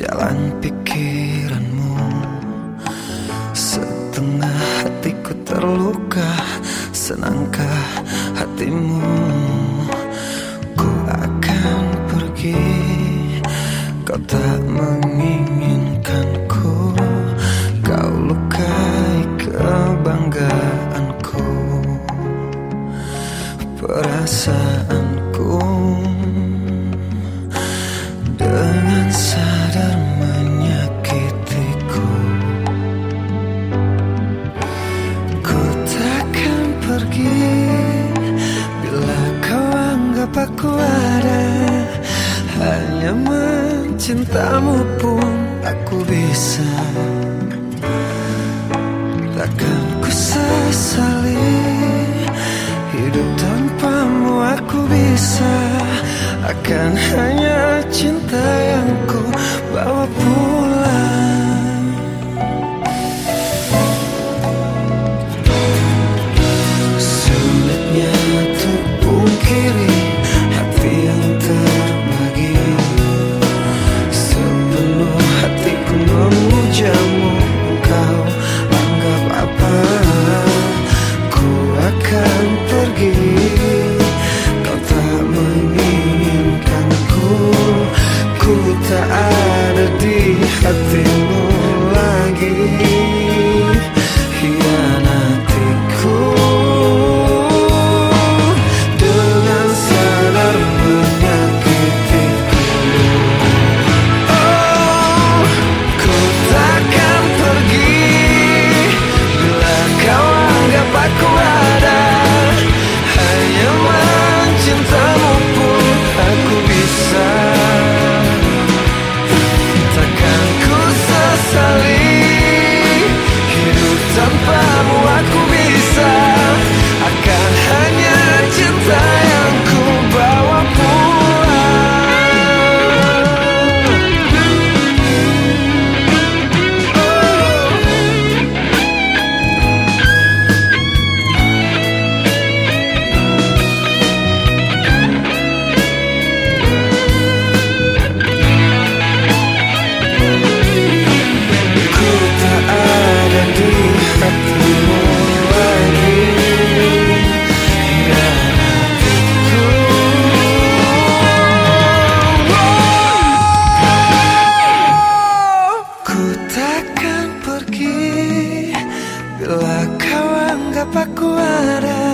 jalan pikiranmu. Setengah hatiku terluka Senangkah hatimu? Ku akan pergi Kau tak menginginkanku aku ada Hanya mencintamu pun aku bisa. Takkan ku sesali Hidup tanpamu aku bisa. Akan hanya cinta yang ku Bila kau anggap aku ada